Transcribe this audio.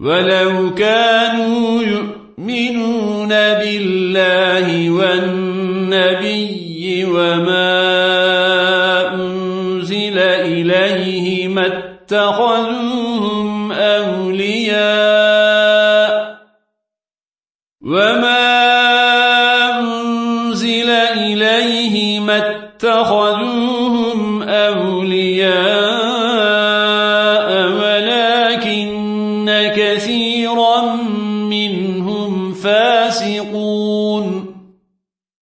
ولو كانوا يؤمنون بالله والنبي وما أنزل إليه ما اتخذوهم أولياء وما أنزل إليه ما اتخذوهم أولياء كثيرا منهم فاسقون.